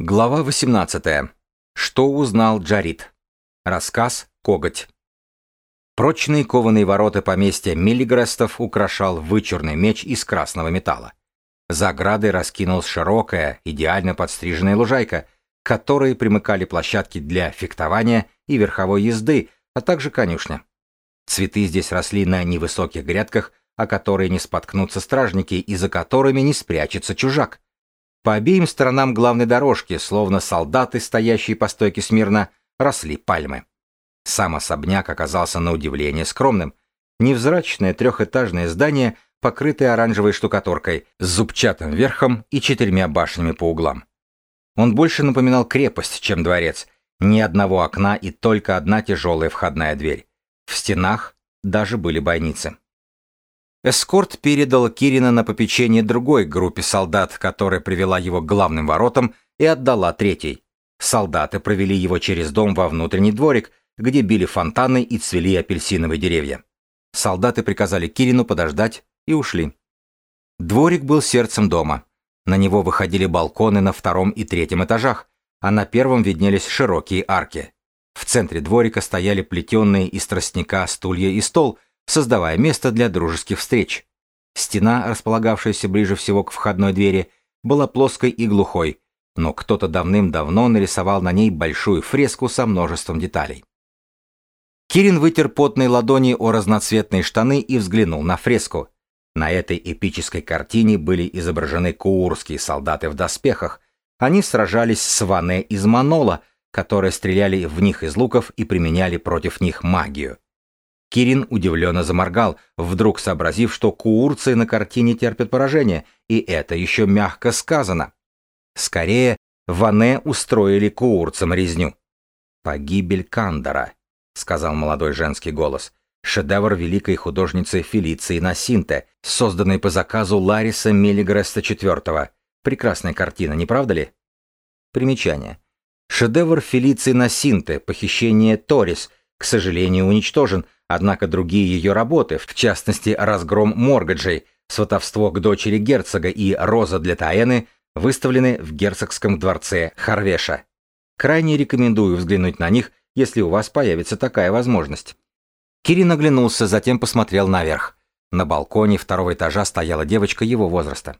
Глава 18. Что узнал Джарит? Рассказ «Коготь». Прочные кованые ворота поместья Миллигрестов украшал вычурный меч из красного металла. За оградой раскинулась широкая, идеально подстриженная лужайка, к которой примыкали площадки для фехтования и верховой езды, а также конюшня. Цветы здесь росли на невысоких грядках, о которые не споткнутся стражники и за которыми не спрячется чужак – по обеим сторонам главной дорожки, словно солдаты, стоящие по стойке смирно, росли пальмы. Сам особняк оказался на удивление скромным. Невзрачное трехэтажное здание, покрытое оранжевой штукатуркой, с зубчатым верхом и четырьмя башнями по углам. Он больше напоминал крепость, чем дворец. Ни одного окна и только одна тяжелая входная дверь. В стенах даже были бойницы. Эскорт передал Кирина на попечение другой группе солдат, которая привела его к главным воротам и отдала третьей. Солдаты провели его через дом во внутренний дворик, где били фонтаны и цвели апельсиновые деревья. Солдаты приказали Кирину подождать и ушли. Дворик был сердцем дома. На него выходили балконы на втором и третьем этажах, а на первом виднелись широкие арки. В центре дворика стояли плетеные из тростника стулья и стол – создавая место для дружеских встреч. Стена, располагавшаяся ближе всего к входной двери, была плоской и глухой, но кто-то давным-давно нарисовал на ней большую фреску со множеством деталей. Кирин вытер потные ладони о разноцветные штаны и взглянул на фреску. На этой эпической картине были изображены куурские солдаты в доспехах. Они сражались с Ване из Манола, которые стреляли в них из луков и применяли против них магию. Кирин удивленно заморгал, вдруг сообразив, что куурцы на картине терпят поражение, и это еще мягко сказано. Скорее, Ване устроили куурцам резню. «Погибель Кандора», — сказал молодой женский голос. Шедевр великой художницы Фелиции Насинте, созданный по заказу Лариса Мелигреста IV. Прекрасная картина, не правда ли? Примечание. Шедевр Фелиции Насинте, похищение Торис, к сожалению, уничтожен, однако другие ее работы, в частности «Разгром Моргаджей», «Сватовство к дочери герцога» и «Роза для Таэны» выставлены в герцогском дворце Харвеша. Крайне рекомендую взглянуть на них, если у вас появится такая возможность. Кирин оглянулся, затем посмотрел наверх. На балконе второго этажа стояла девочка его возраста.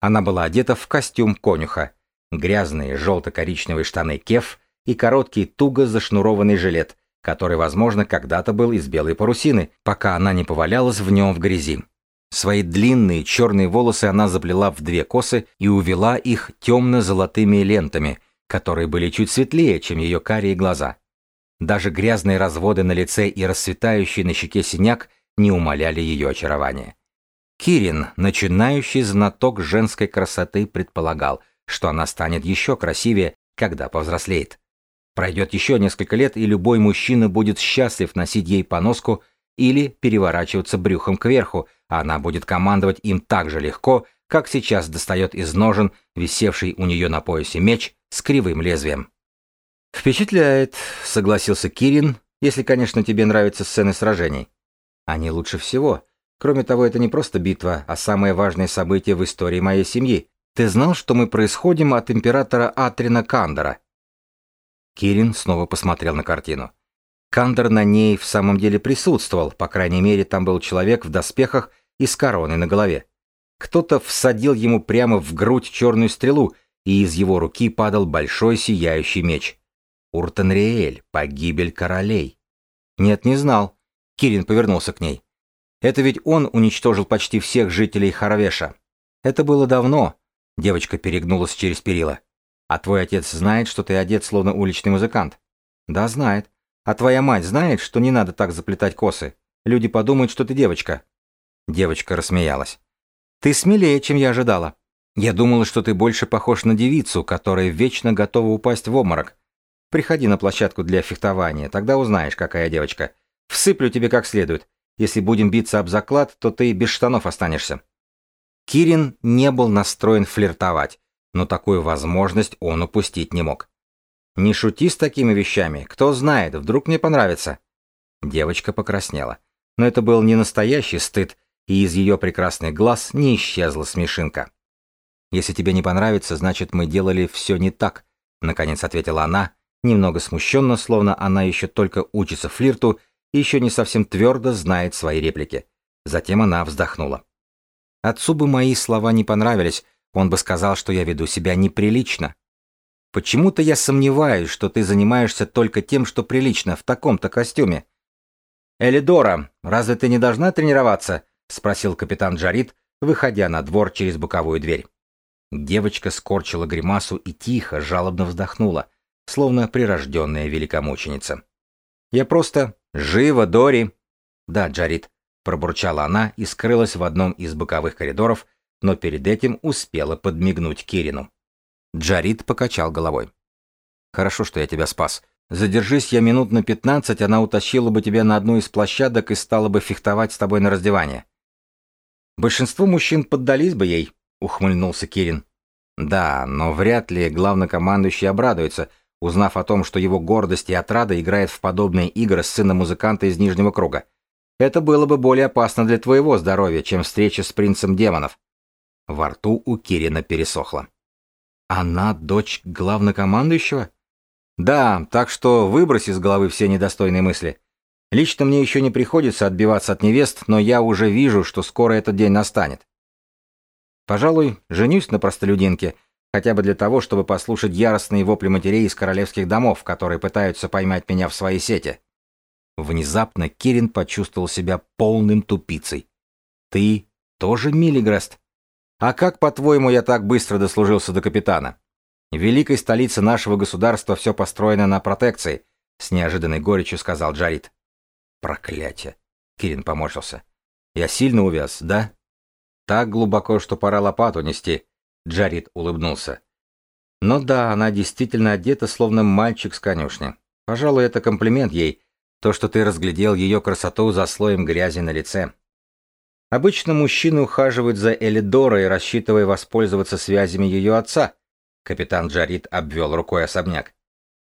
Она была одета в костюм конюха, грязные желто-коричневые штаны кеф и короткий туго зашнурованный жилет, который, возможно, когда-то был из белой парусины, пока она не повалялась в нем в грязи. Свои длинные черные волосы она заплела в две косы и увела их темно-золотыми лентами, которые были чуть светлее, чем ее карие глаза. Даже грязные разводы на лице и расцветающий на щеке синяк не умаляли ее очарования. Кирин, начинающий знаток женской красоты, предполагал, что она станет еще красивее, когда повзрослеет. Пройдет еще несколько лет, и любой мужчина будет счастлив носить ей поноску или переворачиваться брюхом кверху, а она будет командовать им так же легко, как сейчас достает из ножен висевший у нее на поясе меч с кривым лезвием. «Впечатляет», — согласился Кирин, «если, конечно, тебе нравятся сцены сражений. Они лучше всего. Кроме того, это не просто битва, а самое важное событие в истории моей семьи. Ты знал, что мы происходим от императора Атрина Кандора?» Кирин снова посмотрел на картину. Кандер на ней в самом деле присутствовал, по крайней мере, там был человек в доспехах и с короной на голове. Кто-то всадил ему прямо в грудь черную стрелу, и из его руки падал большой сияющий меч. Уртенриэль, погибель королей. Нет, не знал. Кирин повернулся к ней. Это ведь он уничтожил почти всех жителей Харвеша. Это было давно. Девочка перегнулась через перила. А твой отец знает, что ты одет словно уличный музыкант? Да, знает. А твоя мать знает, что не надо так заплетать косы? Люди подумают, что ты девочка. Девочка рассмеялась. Ты смелее, чем я ожидала. Я думала, что ты больше похож на девицу, которая вечно готова упасть в обморок. Приходи на площадку для фехтования, тогда узнаешь, какая девочка. Всыплю тебе как следует. Если будем биться об заклад, то ты без штанов останешься. Кирин не был настроен флиртовать, но такую возможность он упустить не мог. «Не шути с такими вещами, кто знает, вдруг мне понравится». Девочка покраснела. Но это был не настоящий стыд, и из ее прекрасных глаз не исчезла смешинка. «Если тебе не понравится, значит, мы делали все не так», наконец ответила она, немного смущенно, словно она еще только учится флирту и еще не совсем твердо знает свои реплики. Затем она вздохнула. Отцу бы мои слова не понравились, он бы сказал, что я веду себя неприлично. Почему-то я сомневаюсь, что ты занимаешься только тем, что прилично, в таком-то костюме. Элидора, разве ты не должна тренироваться? спросил капитан Джарит, выходя на двор через боковую дверь. Девочка скорчила гримасу и тихо, жалобно вздохнула, словно прирожденная великомученица. «Я просто... Живо, Дори!» «Да, Джарит», — пробурчала она и скрылась в одном из боковых коридоров, но перед этим успела подмигнуть Кирину. Джарит покачал головой. «Хорошо, что я тебя спас. Задержись я минут на пятнадцать, она утащила бы тебя на одну из площадок и стала бы фехтовать с тобой на раздевание». «Большинство мужчин поддались бы ей», — ухмыльнулся Кирин. «Да, но вряд ли главнокомандующий обрадуется, узнав о том, что его гордость и отрада играет в подобные игры с сыном музыканта из Нижнего круга. Это было бы более опасно для твоего здоровья, чем встреча с принцем демонов». Во рту у Кирина пересохло. «Она дочь главнокомандующего?» «Да, так что выбрось из головы все недостойные мысли. Лично мне еще не приходится отбиваться от невест, но я уже вижу, что скоро этот день настанет. Пожалуй, женюсь на простолюдинке, хотя бы для того, чтобы послушать яростные вопли матерей из королевских домов, которые пытаются поймать меня в свои сети. Внезапно Кирин почувствовал себя полным тупицей. «Ты тоже Миллигрест?» А как, по-твоему, я так быстро дослужился до капитана? В великой столице нашего государства все построено на протекции, с неожиданной горечью сказал Джарит. Проклятие. Кирин поморщился. Я сильно увяз, да? Так глубоко, что пора лопату нести. Джарит улыбнулся. Ну да, она действительно одета, словно мальчик с конюшни. Пожалуй, это комплимент ей, то, что ты разглядел ее красоту за слоем грязи на лице. Обычно мужчины ухаживают за Элидорой, рассчитывая воспользоваться связями ее отца. Капитан Джарит обвел рукой особняк.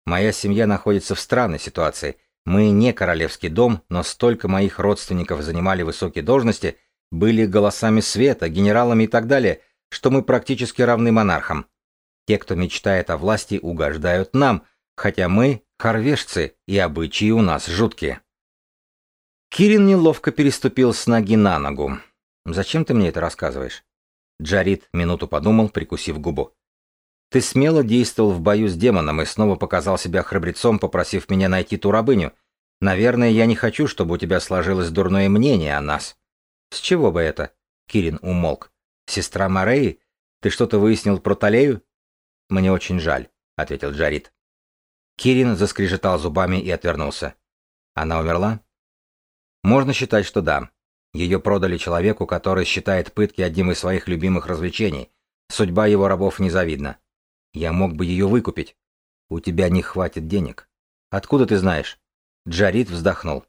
Моя семья находится в странной ситуации. Мы не королевский дом, но столько моих родственников занимали высокие должности, были голосами света, генералами и так далее, что мы практически равны монархам. Те, кто мечтает о власти, угождают нам, хотя мы хорвежцы, и обычаи у нас жуткие. Кирин неловко переступил с ноги на ногу. «Зачем ты мне это рассказываешь?» Джарит минуту подумал, прикусив губу. «Ты смело действовал в бою с демоном и снова показал себя храбрецом, попросив меня найти ту рабыню. Наверное, я не хочу, чтобы у тебя сложилось дурное мнение о нас». «С чего бы это?» Кирин умолк. «Сестра Мореи? Ты что-то выяснил про Талею?» «Мне очень жаль», — ответил Джарит. Кирин заскрежетал зубами и отвернулся. «Она умерла?» Можно считать, что да. Ее продали человеку, который считает пытки одним из своих любимых развлечений. Судьба его рабов незавидна. Я мог бы ее выкупить. У тебя не хватит денег. Откуда ты знаешь? Джарит вздохнул.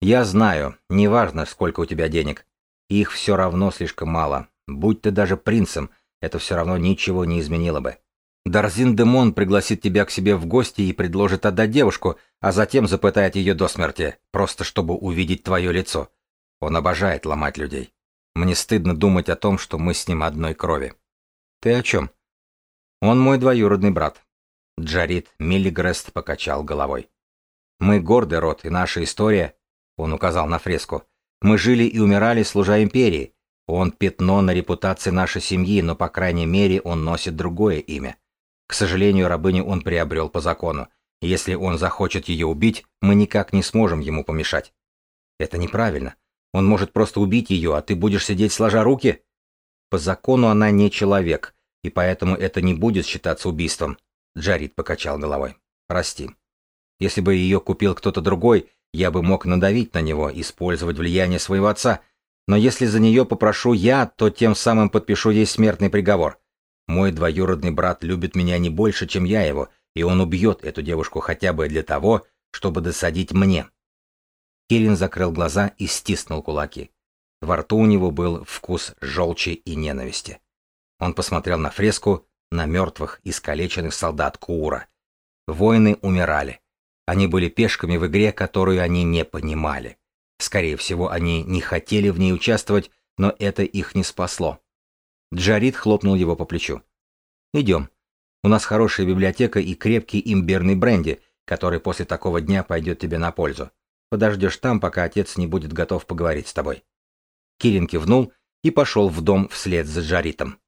Я знаю, неважно, сколько у тебя денег. Их все равно слишком мало. Будь ты даже принцем, это все равно ничего не изменило бы. Дарзин Демон пригласит тебя к себе в гости и предложит отдать девушку, а затем запытает ее до смерти, просто чтобы увидеть твое лицо. Он обожает ломать людей. Мне стыдно думать о том, что мы с ним одной крови. Ты о чем? Он мой двоюродный брат. Джарит Миллигрест покачал головой. Мы гордый род, и наша история, он указал на фреску, мы жили и умирали, служа империи. Он пятно на репутации нашей семьи, но, по крайней мере, он носит другое имя. К сожалению, рабыню он приобрел по закону. Если он захочет ее убить, мы никак не сможем ему помешать. Это неправильно. Он может просто убить ее, а ты будешь сидеть сложа руки? По закону она не человек, и поэтому это не будет считаться убийством. Джарит покачал головой. Прости. Если бы ее купил кто-то другой, я бы мог надавить на него, использовать влияние своего отца. Но если за нее попрошу я, то тем самым подпишу ей смертный приговор. Мой двоюродный брат любит меня не больше, чем я его, и он убьет эту девушку хотя бы для того, чтобы досадить мне. Кирин закрыл глаза и стиснул кулаки. Во рту у него был вкус желчи и ненависти. Он посмотрел на фреску, на мертвых, искалеченных солдат Куура. Воины умирали. Они были пешками в игре, которую они не понимали. Скорее всего, они не хотели в ней участвовать, но это их не спасло. Джарит хлопнул его по плечу. «Идем. У нас хорошая библиотека и крепкий имбирный бренди, который после такого дня пойдет тебе на пользу. Подождешь там, пока отец не будет готов поговорить с тобой». Кирин кивнул и пошел в дом вслед за Джаритом.